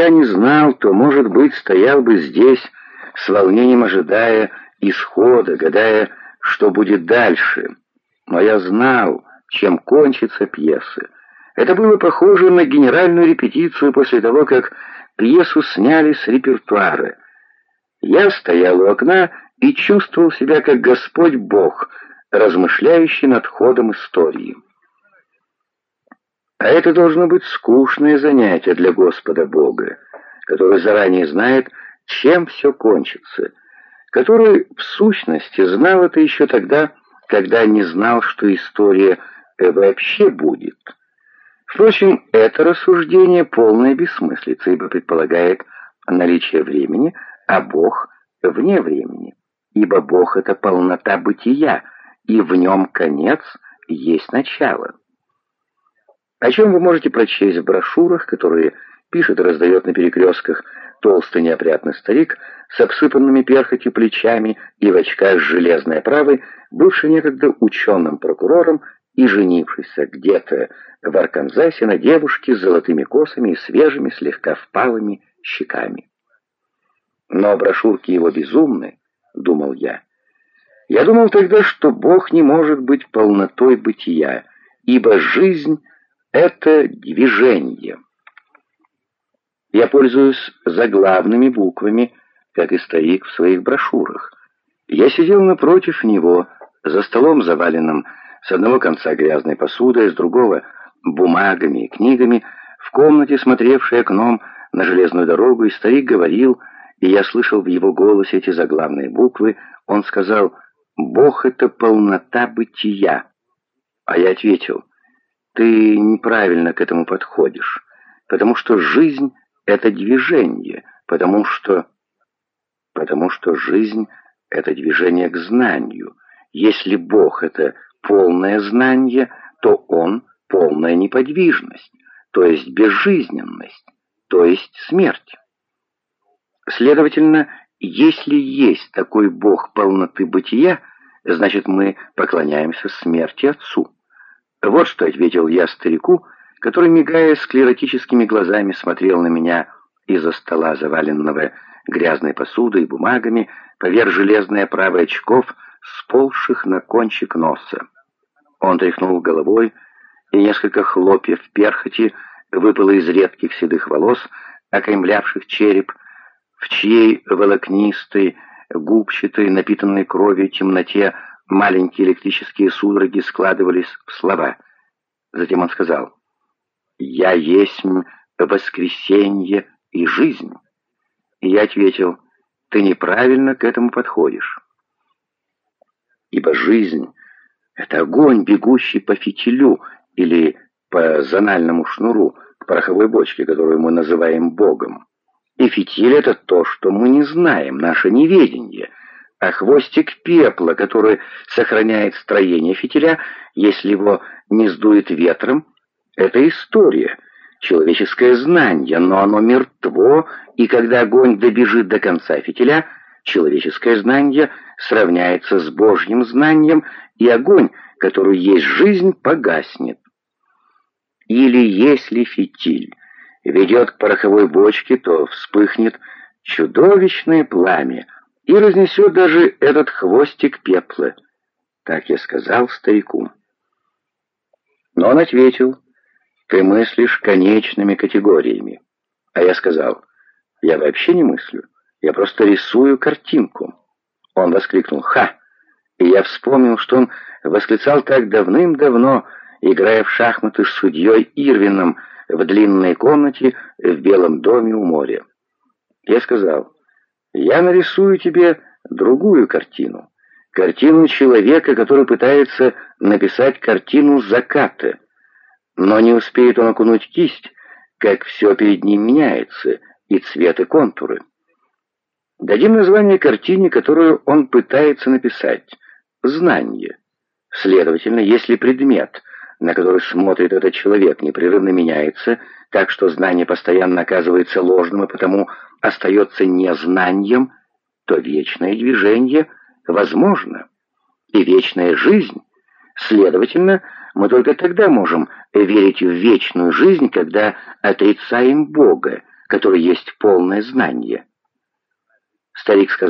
я не знал, то, может быть, стоял бы здесь, с волнением ожидая исхода, гадая, что будет дальше. Но я знал, чем кончится пьеса. Это было похоже на генеральную репетицию после того, как пьесу сняли с репертуара. Я стоял у окна и чувствовал себя как Господь Бог, размышляющий над ходом истории. А это должно быть скучное занятие для Господа Бога, который заранее знает, чем все кончится, который в сущности знал это еще тогда, когда не знал, что история вообще будет. Впрочем, это рассуждение полное бессмыслица, ибо предполагает наличие времени, а Бог вне времени, ибо Бог — это полнота бытия, и в нем конец есть начало. О чем вы можете прочесть в брошюрах, которые пишет и раздает на перекрестках толстый неопрятный старик с обсыпанными перхотью плечами и в очках с железной оправой, бывший некогда ученым прокурором и женившийся где-то в Арканзасе на девушке с золотыми косами и свежими, слегка впалыми щеками. Но брошюрки его безумны, думал я. Я думал тогда, что Бог не может быть полнотой бытия, ибо жизнь — это движение. Я пользуюсь заглавными буквами, как и старик в своих брошюрах. Я сидел напротив него, за столом заваленным с одного конца грязной посудой, с другого — бумагами и книгами, в комнате, смотревшей окном на железную дорогу, и старик говорил, и я слышал в его голосе эти заглавные буквы, он сказал «Бог — это полнота бытия». А я ответил «Ты неправильно к этому подходишь, потому что жизнь — это движение, потому что...» «Потому что жизнь — это движение к знанию. Если Бог — это полное знание, то он полная неподвижность, то есть безжизненность, то есть смерть. Следовательно, если есть такой Бог полноты бытия, значит мы поклоняемся смерти Отцу. Вот что ответил я старику, который, мигая склеротическими глазами, смотрел на меня из-за стола, заваленного грязной посудой и бумагами, поверх железной оправы очков, сползших на кончик носа. Он тряхнул головой, и несколько хлопьев перхоти выпало из редких седых волос, окаймлявших череп, в чьей волокнистой, губчатой, напитанной кровью темноте маленькие электрические судороги складывались в слова. Затем он сказал, «Я есть воскресенье и жизнь». И я ответил, «Ты неправильно к этому подходишь». Ибо жизнь — это огонь, бегущий по фитилю или по зональному шнуру к пороховой бочке, которую мы называем Богом. И фитиль — это то, что мы не знаем, наше неведение, а хвостик пепла, который сохраняет строение фитиля, если его не сдует ветром, это история, человеческое знание, но оно мертво, и когда огонь добежит до конца фитиля, человеческое знание сравняется с Божьим знанием, и огонь, который есть жизнь, погаснет. Или если фитиль ведет к пороховой бочке, то вспыхнет чудовищное пламя и разнесет даже этот хвостик пепла. Так я сказал старику. Но он ответил, ты мыслишь конечными категориями. А я сказал, я вообще не мыслю, я просто рисую картинку. Он воскликнул «Ха!» И я вспомнил, что он восклицал так давным-давно, играя в шахматы с судьей Ирвином в длинной комнате в Белом доме у моря. Я сказал, я нарисую тебе другую картину. Картину человека, который пытается написать картину заката. Но не успеет он окунуть кисть, как все перед ним меняется, и цвет, и контуры. Дадим название картине, которую он пытается написать. Знание. Следовательно, если предмет, на который смотрит этот человек, непрерывно меняется, так что знание постоянно оказывается ложным и потому остается незнанием, то вечное движение возможно, и вечная жизнь. Следовательно, мы только тогда можем верить в вечную жизнь, когда отрицаем Бога, который есть полное знание. Старик сказал,